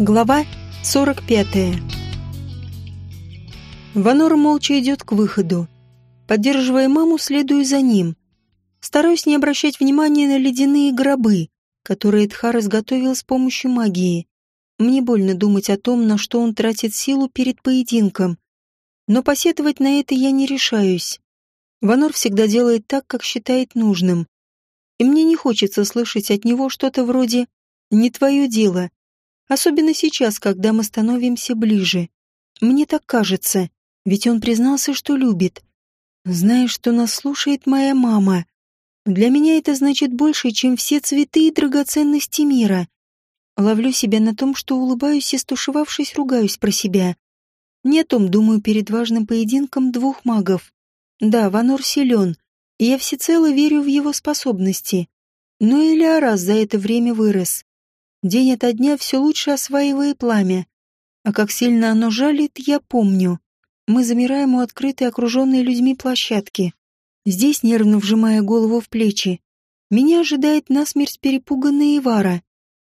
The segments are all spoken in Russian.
Глава 45. Ванора молча идет к выходу. Поддерживая маму, следую за ним. Стараюсь не обращать внимания на ледяные гробы, которые Эдхар изготовил с помощью магии. Мне больно думать о том, на что он тратит силу перед поединком. Но посетовать на это я не решаюсь. Ванор всегда делает так, как считает нужным. И мне не хочется слышать от него что-то вроде «не твое дело», Особенно сейчас, когда мы становимся ближе. Мне так кажется, ведь он признался, что любит. Зная, что нас слушает моя мама. Для меня это значит больше, чем все цветы и драгоценности мира. Ловлю себя на том, что улыбаюсь и, стушевавшись, ругаюсь про себя. Не о том думаю перед важным поединком двух магов. Да, Ванор силен, и я всецело верю в его способности. Но и Леорас за это время вырос. День ото дня все лучше осваивая пламя. А как сильно оно жалит, я помню. Мы замираем у открытой, окруженной людьми площадки. Здесь, нервно вжимая голову в плечи, меня ожидает насмерть перепуганная Ивара.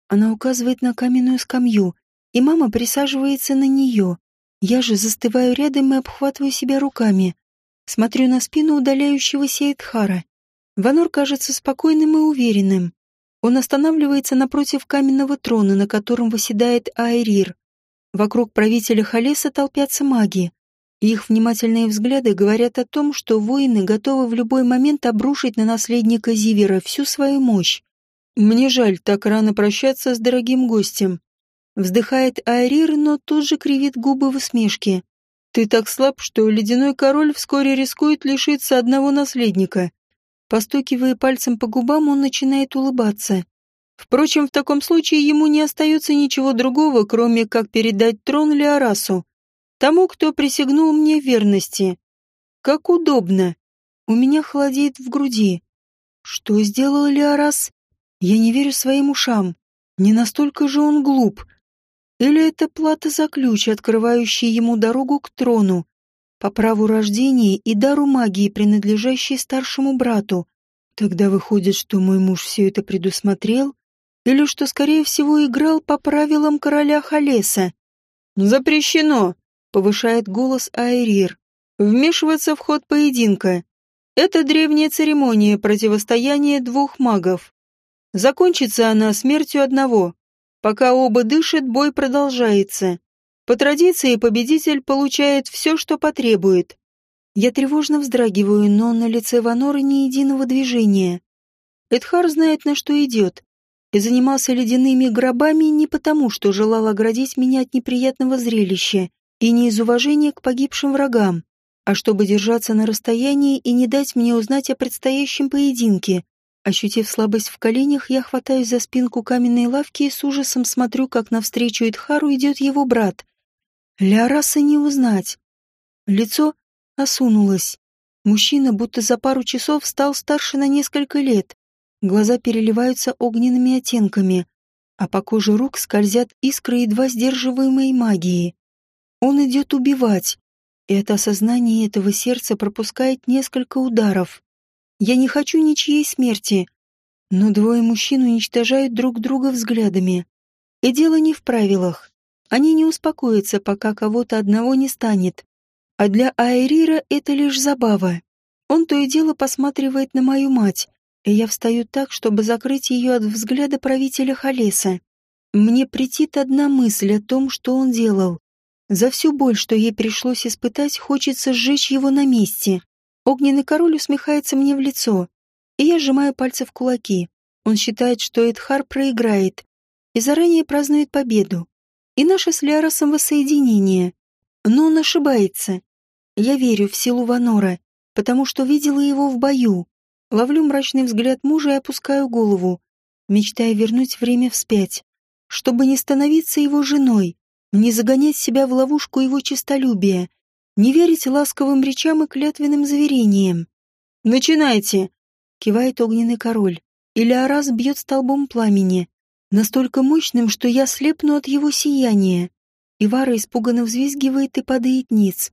Она указывает на каменную скамью, и мама присаживается на нее. Я же застываю рядом и обхватываю себя руками. Смотрю на спину удаляющегося Эдхара. Ванор кажется спокойным и уверенным. Он останавливается напротив каменного трона, на котором восседает Айрир. Вокруг правителя Халеса толпятся маги. Их внимательные взгляды говорят о том, что воины готовы в любой момент обрушить на наследника Зивера всю свою мощь. «Мне жаль так рано прощаться с дорогим гостем», Вздыхает Айрир, но тут же кривит губы в усмешке. «Ты так слаб, что ледяной король вскоре рискует лишиться одного наследника. Постукивая пальцем по губам, он начинает улыбаться. Впрочем, в таком случае ему не остается ничего другого, кроме как передать трон Леорасу, тому, кто присягнул мне верности. Как удобно. У меня холодеет в груди. Что сделал Леорас? Я не верю своим ушам. Не настолько же он глуп. Или это плата за ключ, открывающий ему дорогу к трону, по праву рождения и дару магии, принадлежащей старшему брату. Тогда выходит, что мой муж все это предусмотрел, или что, скорее всего, играл по правилам короля Халеса. «Запрещено!» — повышает голос Айрир. «Вмешиваться в ход поединка. Это древняя церемония противостояния двух магов. Закончится она смертью одного. Пока оба дышат, бой продолжается. По традиции победитель получает все, что потребует. Я тревожно вздрагиваю, но на лице Ваноры ни единого движения. Эдхар знает, на что идет, и занимался ледяными гробами не потому, что желал оградить меня от неприятного зрелища, и не из уважения к погибшим врагам, а чтобы держаться на расстоянии и не дать мне узнать о предстоящем поединке. Ощутив слабость в коленях, я хватаюсь за спинку каменной лавки и с ужасом смотрю, как навстречу Эдхару идет его брат. Ляраса не узнать. Лицо осунулось. Мужчина будто за пару часов стал старше на несколько лет. Глаза переливаются огненными оттенками, а по коже рук скользят искры едва сдерживаемой магии. Он идет убивать, и от осознания этого сердце пропускает несколько ударов. Я не хочу ничьей смерти, но двое мужчин уничтожают друг друга взглядами. И дело не в правилах. Они не успокоятся, пока кого-то одного не станет. А для Айрира это лишь забава. Он то и дело посматривает на мою мать, и я встаю так, чтобы закрыть ее от взгляда правителя Халеса. Мне претит одна мысль о том, что он делал. За всю боль, что ей пришлось испытать, хочется сжечь его на месте. Огненный король усмехается мне в лицо, и я сжимаю пальцы в кулаки. Он считает, что Эдхар проиграет, и заранее празднует победу и наше с Ляросом воссоединение. Но он ошибается. Я верю в силу Ванора, потому что видела его в бою. Ловлю мрачный взгляд мужа и опускаю голову, мечтая вернуть время вспять, чтобы не становиться его женой, не загонять себя в ловушку его честолюбия, не верить ласковым речам и клятвенным заверениям. «Начинайте!» — кивает огненный король. Или Арас бьет столбом пламени, настолько мощным, что я слепну от его сияния. Ивара испуганно взвизгивает и падает ниц.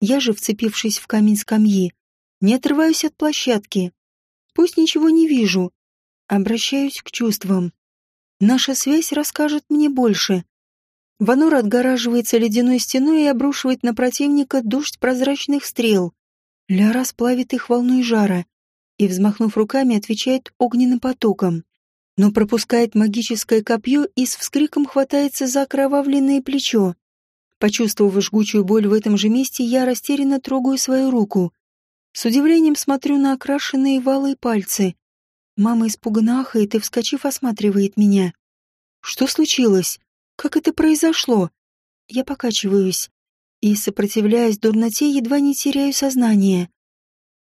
Я же, вцепившись в камень скамьи, не отрываюсь от площадки. Пусть ничего не вижу. Обращаюсь к чувствам. Наша связь расскажет мне больше. Ванур отгораживается ледяной стеной и обрушивает на противника дождь прозрачных стрел. Ляра сплавит их волной жара и, взмахнув руками, отвечает огненным потоком. Но пропускает магическое копье и с вскриком хватается за окровавленное плечо. Почувствовав жгучую боль в этом же месте, я растерянно трогаю свою руку. С удивлением смотрю на окрашенные валые пальцы. Мама испуганно ахает и, вскочив, осматривает меня. Что случилось? Как это произошло? Я покачиваюсь и, сопротивляясь дурноте, едва не теряю сознание.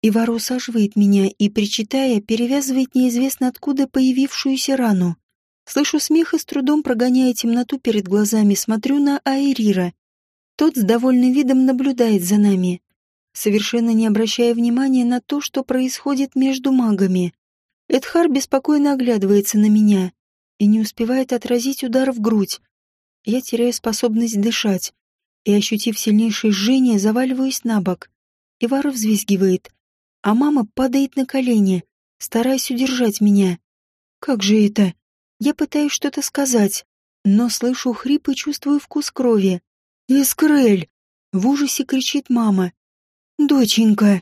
Ивар усаживает меня и, причитая, перевязывает неизвестно откуда появившуюся рану. Слышу смех и с трудом прогоняя темноту перед глазами, смотрю на Айрира. Тот с довольным видом наблюдает за нами, совершенно не обращая внимания на то, что происходит между магами. Эдхар беспокойно оглядывается на меня и не успевает отразить удар в грудь. Я теряю способность дышать и, ощутив сильнейшее жжение, заваливаюсь на бок. Ивар взвизгивает, а мама падает на колени, стараясь удержать меня. Как же это? Я пытаюсь что-то сказать, но слышу хрип и чувствую вкус крови. «Искрель!» — в ужасе кричит мама. «Доченька!»